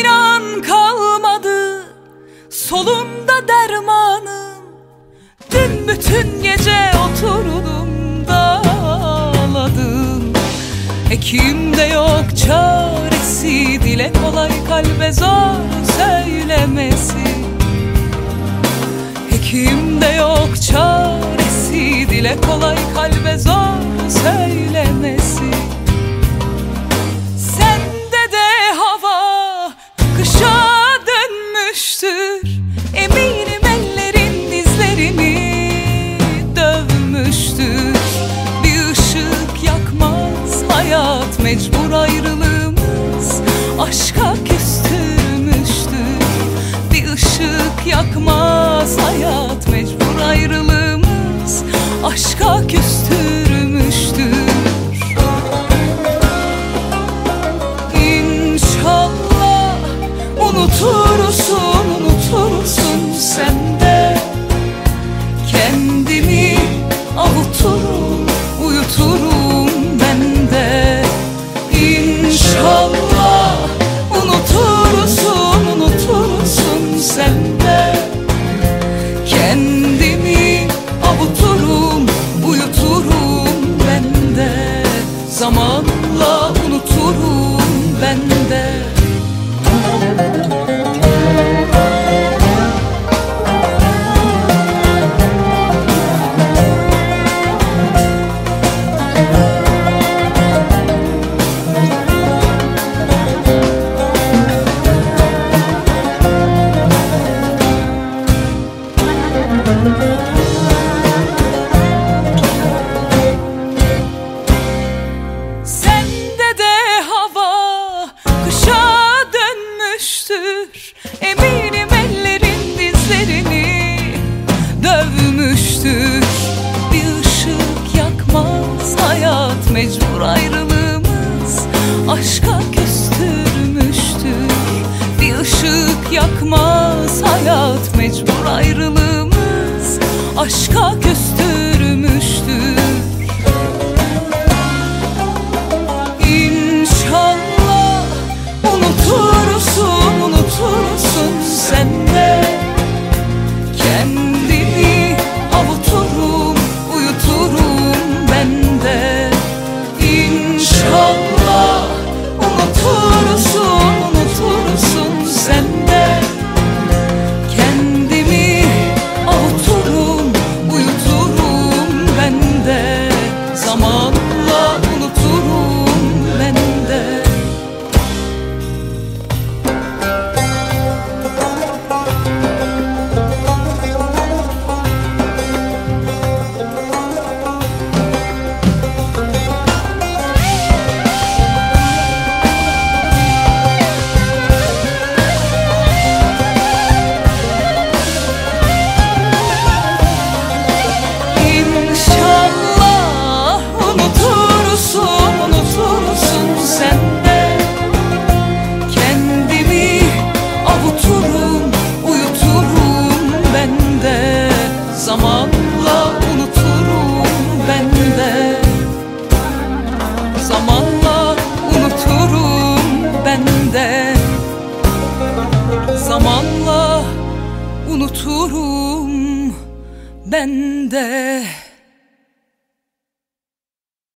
İnan kalmadı solumda dermanım Dün bütün gece oturdum da ağladım Hekimde yok çaresi Dile kolay kalbe zor söylemesi. Hekimde yok çaresi Dile kolay kalbe zor mecbur ayrılığımız. Aşka küstürmüştür. Bir ışık yakmaz hayat mecbur ayrılığımız. Aşka küstürmüştür unuturum ayrılığımız Aşka küstürmüştür Bir ışık yakmaz hayat mecbur ayrılığımız Aşka küstürmüştür Zamanla unuturum ben de. Zamanla unuturum ben de